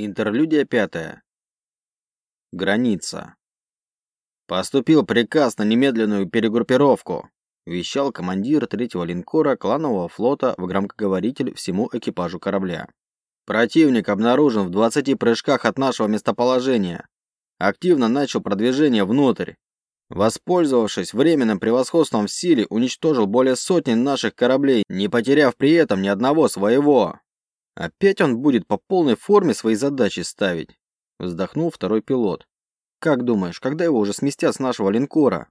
Интерлюдия пятая. Граница. Поступил приказ на немедленную перегруппировку, вещал командир третьего линкора кланового флота в громкоговоритель всему экипажу корабля. Противник обнаружен в 20 прыжках от нашего местоположения. Активно начал продвижение внутрь. Воспользовавшись временным превосходством в силе, уничтожил более сотни наших кораблей, не потеряв при этом ни одного своего. Опять он будет по полной форме свои задачи ставить. Вздохнул второй пилот. Как думаешь, когда его уже сместят с нашего линкора?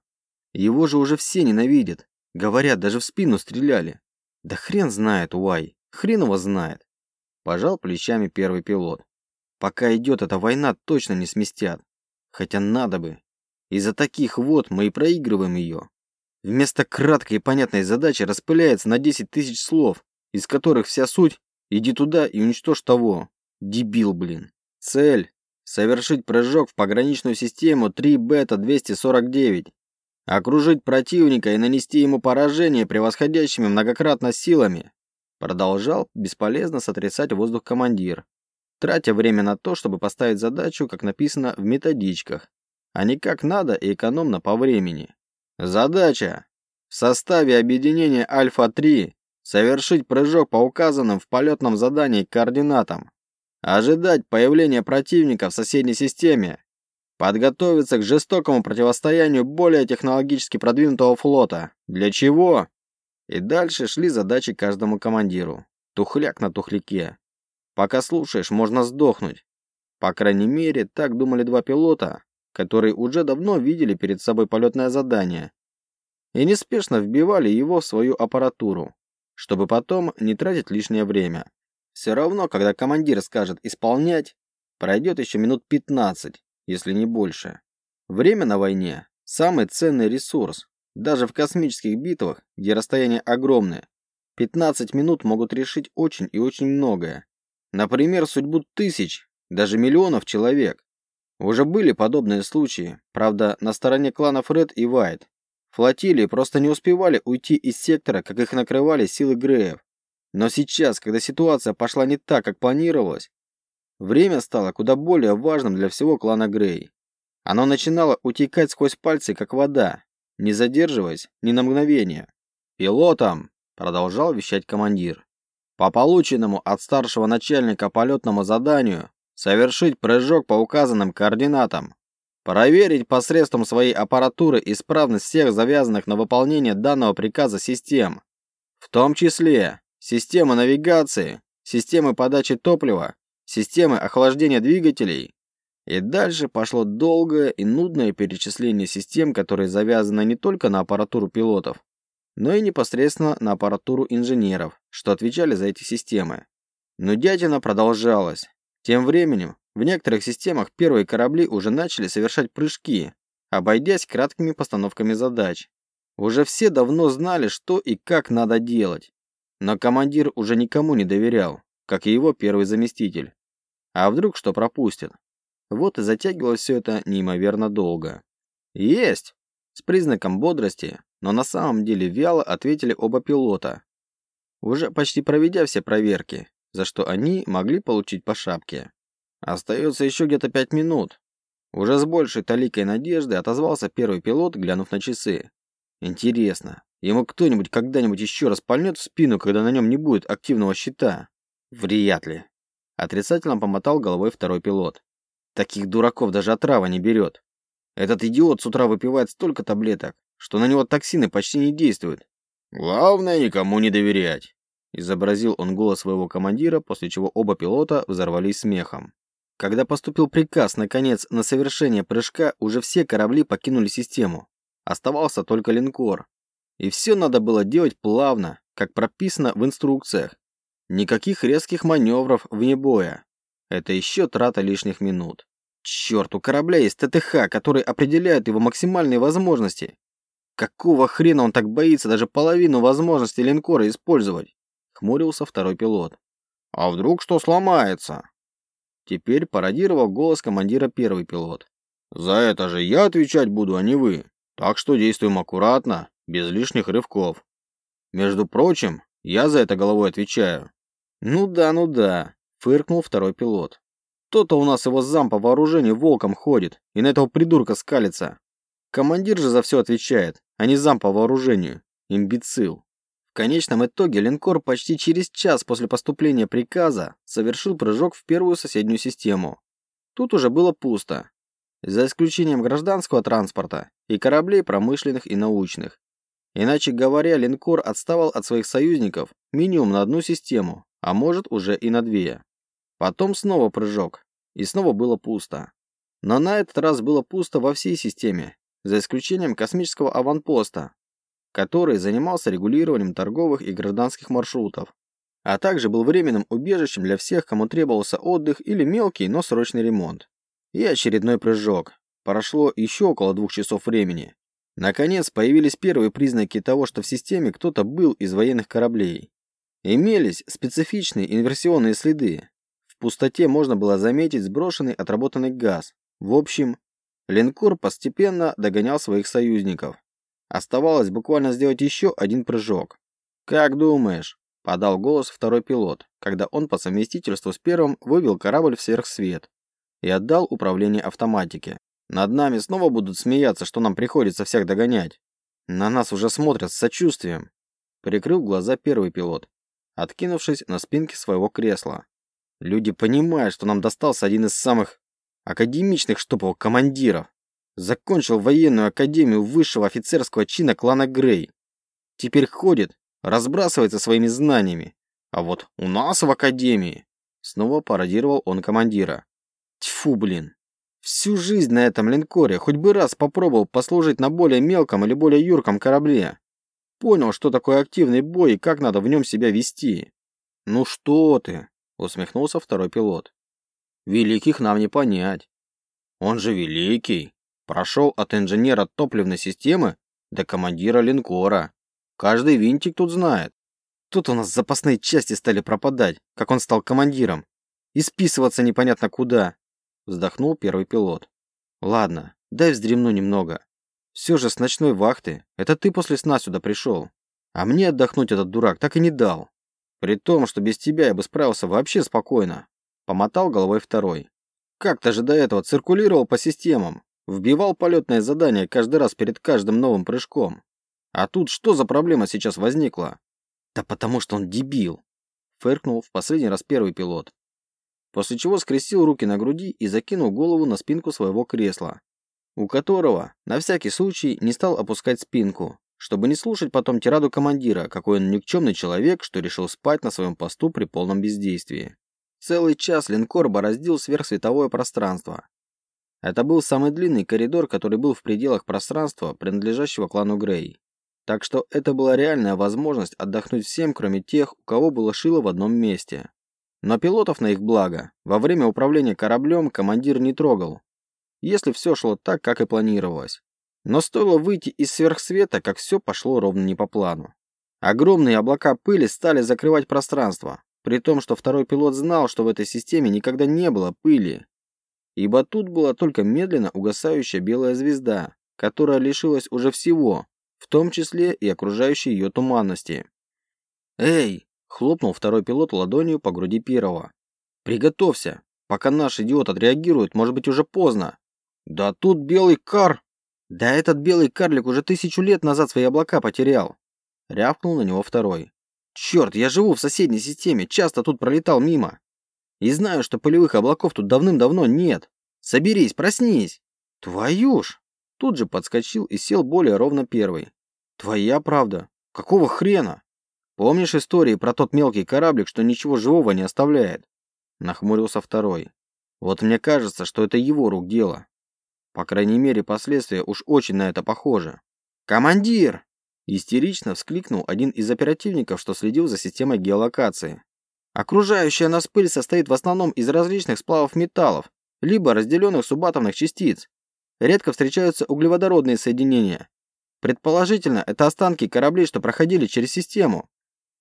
Его же уже все ненавидят. Говорят, даже в спину стреляли. Да хрен знает, Уай. Хрен его знает. Пожал плечами первый пилот. Пока идет эта война, точно не сместят. Хотя надо бы. Из-за таких вот мы и проигрываем ее. Вместо краткой и понятной задачи распыляется на 10 тысяч слов, из которых вся суть Иди туда и уничтожь того. Дебил, блин. Цель. Совершить прыжок в пограничную систему 3 бета 249. Окружить противника и нанести ему поражение превосходящими многократно силами. Продолжал бесполезно сотрясать воздух командир, тратя время на то, чтобы поставить задачу, как написано в методичках, а не как надо и экономно по времени. Задача. В составе объединения Альфа-3 Совершить прыжок по указанным в полетном задании координатам. Ожидать появления противника в соседней системе. Подготовиться к жестокому противостоянию более технологически продвинутого флота. Для чего? И дальше шли задачи каждому командиру. Тухляк на тухляке. Пока слушаешь, можно сдохнуть. По крайней мере, так думали два пилота, которые уже давно видели перед собой полетное задание и неспешно вбивали его в свою аппаратуру чтобы потом не тратить лишнее время. Все равно, когда командир скажет «исполнять», пройдет еще минут 15, если не больше. Время на войне – самый ценный ресурс. Даже в космических битвах, где расстояния огромные, 15 минут могут решить очень и очень многое. Например, судьбу тысяч, даже миллионов человек. Уже были подобные случаи, правда, на стороне кланов Ред и Вайт. Флотилии просто не успевали уйти из сектора, как их накрывали силы Греев. Но сейчас, когда ситуация пошла не так, как планировалось, время стало куда более важным для всего клана Грей. Оно начинало утекать сквозь пальцы, как вода, не задерживаясь ни на мгновение. «Пилотам!» – продолжал вещать командир. «По полученному от старшего начальника полетному заданию совершить прыжок по указанным координатам. Проверить посредством своей аппаратуры исправность всех завязанных на выполнение данного приказа систем, в том числе системы навигации, системы подачи топлива, системы охлаждения двигателей. И дальше пошло долгое и нудное перечисление систем, которые завязаны не только на аппаратуру пилотов, но и непосредственно на аппаратуру инженеров, что отвечали за эти системы. Но дядина продолжалась. Тем временем в некоторых системах первые корабли уже начали совершать прыжки, обойдясь краткими постановками задач. Уже все давно знали, что и как надо делать. Но командир уже никому не доверял, как и его первый заместитель. А вдруг что пропустят? Вот и затягивалось все это неимоверно долго. «Есть!» С признаком бодрости, но на самом деле вяло ответили оба пилота, уже почти проведя все проверки, за что они могли получить по шапке. Остается еще где-то пять минут. Уже с большей толикой надежды отозвался первый пилот, глянув на часы. Интересно, ему кто-нибудь когда-нибудь еще раз пальнет в спину, когда на нем не будет активного щита? Вряд ли. Отрицательно помотал головой второй пилот. Таких дураков даже отрава не берет. Этот идиот с утра выпивает столько таблеток, что на него токсины почти не действуют. Главное никому не доверять. Изобразил он голос своего командира, после чего оба пилота взорвались смехом. Когда поступил приказ, наконец, на совершение прыжка, уже все корабли покинули систему. Оставался только линкор. И все надо было делать плавно, как прописано в инструкциях. Никаких резких маневров вне боя. Это еще трата лишних минут. Черт, у корабля есть ТТХ, который определяет его максимальные возможности. Какого хрена он так боится даже половину возможностей линкора использовать? Хмурился второй пилот. А вдруг что сломается? Теперь пародировал голос командира первый пилот. «За это же я отвечать буду, а не вы. Так что действуем аккуратно, без лишних рывков. Между прочим, я за это головой отвечаю». «Ну да, ну да», — фыркнул второй пилот. То-то у нас его зам по вооружению волком ходит и на этого придурка скалится. Командир же за все отвечает, а не зам по вооружению. Имбецил. Конечном итоге линкор почти через час после поступления приказа совершил прыжок в первую соседнюю систему. Тут уже было пусто, за исключением гражданского транспорта и кораблей промышленных и научных. Иначе говоря, линкор отставал от своих союзников минимум на одну систему, а может уже и на две. Потом снова прыжок, и снова было пусто. Но на этот раз было пусто во всей системе, за исключением космического аванпоста, который занимался регулированием торговых и гражданских маршрутов, а также был временным убежищем для всех, кому требовался отдых или мелкий, но срочный ремонт. И очередной прыжок. Прошло еще около двух часов времени. Наконец появились первые признаки того, что в системе кто-то был из военных кораблей. Имелись специфичные инверсионные следы. В пустоте можно было заметить сброшенный отработанный газ. В общем, линкор постепенно догонял своих союзников. Оставалось буквально сделать еще один прыжок. «Как думаешь?» – подал голос второй пилот, когда он по совместительству с первым вывел корабль в сверхсвет и отдал управление автоматике. Над нами снова будут смеяться, что нам приходится всех догонять. На нас уже смотрят с сочувствием. Прикрыл глаза первый пилот, откинувшись на спинке своего кресла. Люди понимают, что нам достался один из самых академичных штопов командиров. Закончил военную академию высшего офицерского чина клана Грей. Теперь ходит, разбрасывается своими знаниями. А вот у нас в академии... Снова пародировал он командира. Тьфу, блин. Всю жизнь на этом линкоре хоть бы раз попробовал послужить на более мелком или более юрком корабле. Понял, что такое активный бой и как надо в нем себя вести. Ну что ты, усмехнулся второй пилот. Великих нам не понять. Он же великий. Прошел от инженера топливной системы до командира линкора. Каждый винтик тут знает. Тут у нас запасные части стали пропадать, как он стал командиром. И списываться непонятно куда вздохнул первый пилот. Ладно, дай вздремну немного. Все же с ночной вахты. Это ты после сна сюда пришел. А мне отдохнуть этот дурак так и не дал. При том, что без тебя я бы справился вообще спокойно. Помотал головой второй. Как-то же до этого циркулировал по системам. Вбивал полетное задание каждый раз перед каждым новым прыжком. А тут что за проблема сейчас возникла? Да потому что он дебил. Фыркнул в последний раз первый пилот после чего скрестил руки на груди и закинул голову на спинку своего кресла, у которого, на всякий случай, не стал опускать спинку, чтобы не слушать потом тираду командира, какой он никчемный человек, что решил спать на своем посту при полном бездействии. Целый час линкор бороздил сверхсветовое пространство. Это был самый длинный коридор, который был в пределах пространства, принадлежащего клану Грей. Так что это была реальная возможность отдохнуть всем, кроме тех, у кого было шило в одном месте. Но пилотов на их благо во время управления кораблем командир не трогал, если все шло так, как и планировалось. Но стоило выйти из сверхсвета, как все пошло ровно не по плану. Огромные облака пыли стали закрывать пространство, при том, что второй пилот знал, что в этой системе никогда не было пыли, ибо тут была только медленно угасающая белая звезда, которая лишилась уже всего, в том числе и окружающей ее туманности. «Эй, Хлопнул второй пилот ладонью по груди первого. «Приготовься! Пока наш идиот отреагирует, может быть уже поздно!» «Да тут белый кар!» «Да этот белый карлик уже тысячу лет назад свои облака потерял!» Рявкнул на него второй. «Черт, я живу в соседней системе, часто тут пролетал мимо. И знаю, что полевых облаков тут давным-давно нет. Соберись, проснись!» «Твою ж!» Тут же подскочил и сел более ровно первый. «Твоя правда. Какого хрена?» Помнишь истории про тот мелкий кораблик, что ничего живого не оставляет? Нахмурился второй. Вот мне кажется, что это его рук дело. По крайней мере, последствия уж очень на это похожи. Командир! Истерично вскликнул один из оперативников, что следил за системой геолокации. Окружающая нас пыль состоит в основном из различных сплавов металлов, либо разделенных субатомных частиц. Редко встречаются углеводородные соединения. Предположительно, это останки кораблей, что проходили через систему.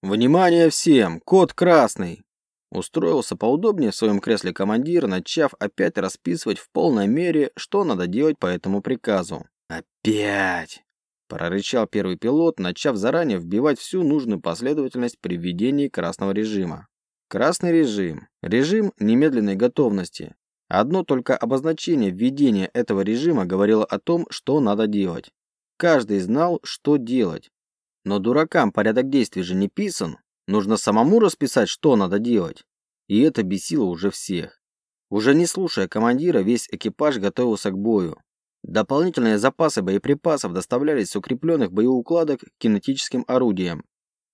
«Внимание всем! Код красный!» Устроился поудобнее в своем кресле командир, начав опять расписывать в полной мере, что надо делать по этому приказу. «Опять!» – прорычал первый пилот, начав заранее вбивать всю нужную последовательность при введении красного режима. Красный режим – режим немедленной готовности, Одно только обозначение введения этого режима говорило о том, что надо делать. Каждый знал, что делать. Но дуракам порядок действий же не писан. Нужно самому расписать, что надо делать. И это бесило уже всех. Уже не слушая командира, весь экипаж готовился к бою. Дополнительные запасы боеприпасов доставлялись с укрепленных боеукладок к кинетическим орудиям.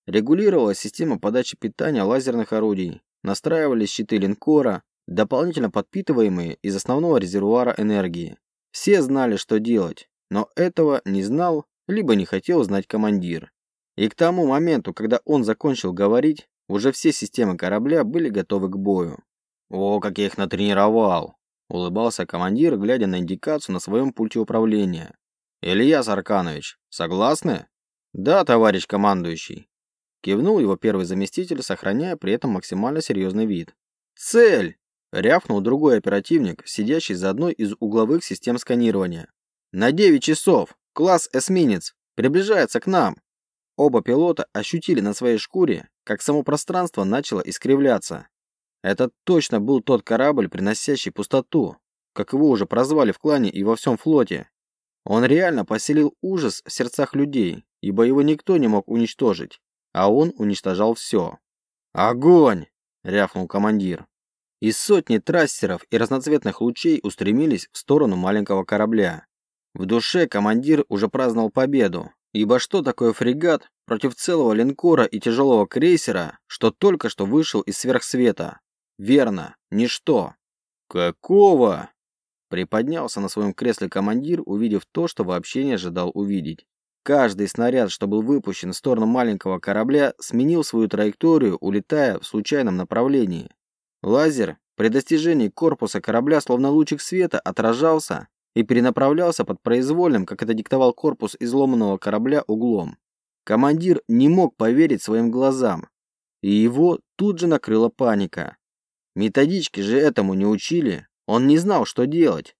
Регулировалась система подачи питания лазерных орудий, настраивались щиты линкора, дополнительно подпитываемые из основного резервуара энергии. Все знали, что делать, но этого не знал, либо не хотел знать командир. И к тому моменту, когда он закончил говорить, уже все системы корабля были готовы к бою. «О, как я их натренировал!» – улыбался командир, глядя на индикацию на своем пульте управления. «Ильяс Арканович, согласны?» «Да, товарищ командующий», – кивнул его первый заместитель, сохраняя при этом максимально серьезный вид. «Цель!» – рявкнул другой оперативник, сидящий за одной из угловых систем сканирования. «На 9 часов! Класс эсминец! Приближается к нам!» Оба пилота ощутили на своей шкуре, как само пространство начало искривляться. Это точно был тот корабль, приносящий пустоту, как его уже прозвали в клане и во всем флоте. Он реально поселил ужас в сердцах людей, ибо его никто не мог уничтожить, а он уничтожал все. «Огонь!» – рявкнул командир. И сотни трассеров и разноцветных лучей устремились в сторону маленького корабля. В душе командир уже праздновал победу, ибо что такое фрегат против целого линкора и тяжелого крейсера, что только что вышел из сверхсвета? Верно, ничто. Какого? Приподнялся на своем кресле командир, увидев то, что вообще не ожидал увидеть. Каждый снаряд, что был выпущен в сторону маленького корабля, сменил свою траекторию, улетая в случайном направлении. Лазер при достижении корпуса корабля словно лучик света отражался и перенаправлялся под произвольным, как это диктовал корпус изломанного корабля, углом. Командир не мог поверить своим глазам, и его тут же накрыла паника. Методички же этому не учили, он не знал, что делать.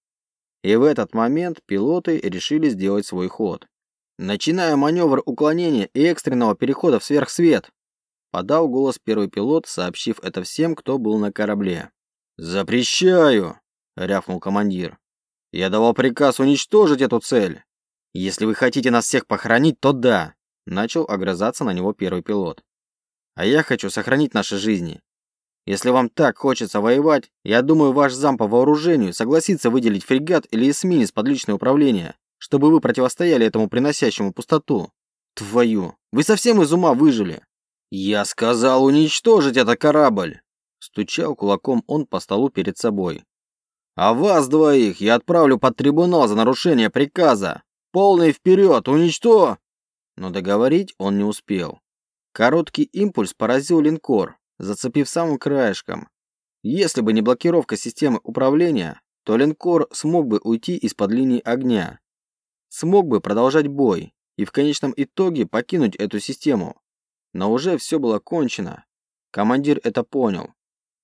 И в этот момент пилоты решили сделать свой ход. «Начинаю маневр уклонения и экстренного перехода в сверхсвет», подал голос первый пилот, сообщив это всем, кто был на корабле. «Запрещаю!» — рявкнул командир. «Я давал приказ уничтожить эту цель. Если вы хотите нас всех похоронить, то да», — начал огрызаться на него первый пилот. «А я хочу сохранить наши жизни. Если вам так хочется воевать, я думаю, ваш зам по вооружению согласится выделить фрегат или эсминец под личное управление, чтобы вы противостояли этому приносящему пустоту. Твою, вы совсем из ума выжили. Я сказал уничтожить этот корабль. Стучал кулаком он по столу перед собой. А вас двоих я отправлю под трибунал за нарушение приказа. Полный вперед, уничто... Но договорить он не успел. Короткий импульс поразил линкор, зацепив самым краешком. Если бы не блокировка системы управления, то линкор смог бы уйти из-под линии огня. Смог бы продолжать бой и в конечном итоге покинуть эту систему. Но уже все было кончено. Командир это понял.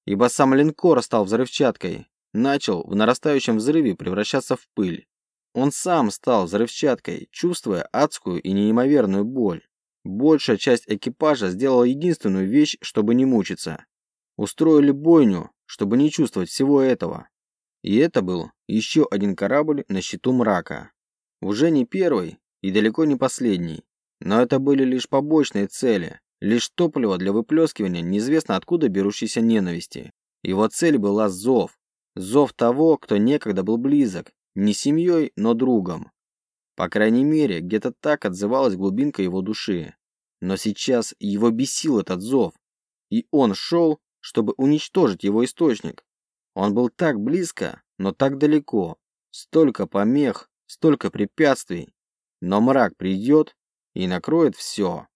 Ибо сам линкор стал взрывчаткой, начал в нарастающем взрыве превращаться в пыль. Он сам стал взрывчаткой, чувствуя адскую и неимоверную боль. Большая часть экипажа сделала единственную вещь, чтобы не мучиться. Устроили бойню, чтобы не чувствовать всего этого. И это был еще один корабль на счету мрака. Уже не первый и далеко не последний. Но это были лишь побочные цели, лишь топливо для выплескивания неизвестно откуда берущейся ненависти. Его цель была зов. Зов того, кто некогда был близок, не семьей, но другом. По крайней мере, где-то так отзывалась глубинка его души. Но сейчас его бесил этот зов, и он шел, чтобы уничтожить его источник. Он был так близко, но так далеко. Столько помех, столько препятствий. Но мрак придет и накроет все.